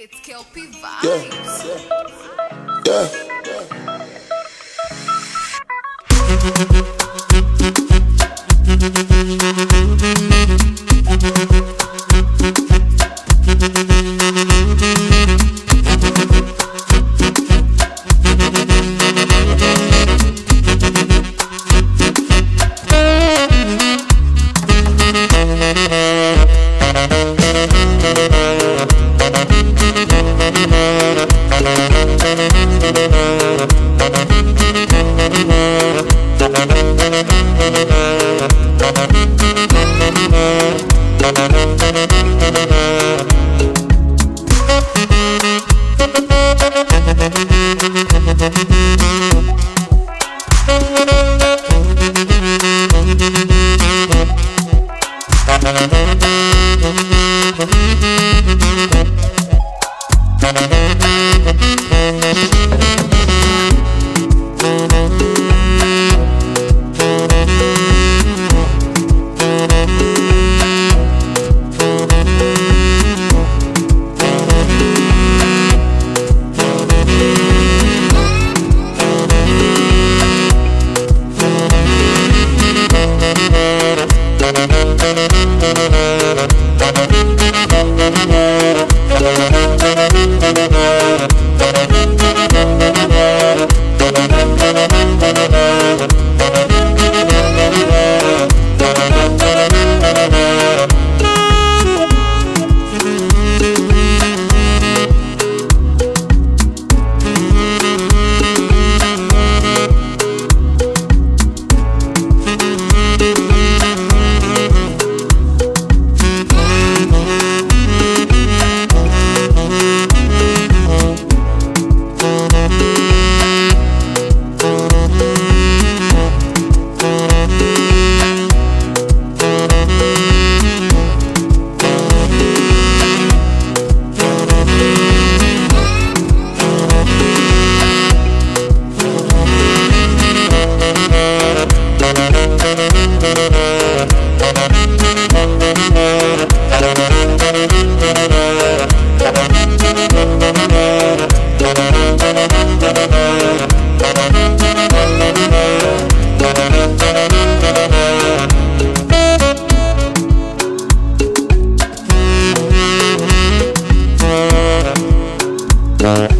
It's Kelpie Vibes. Yeah. yeah. Müzik Bye.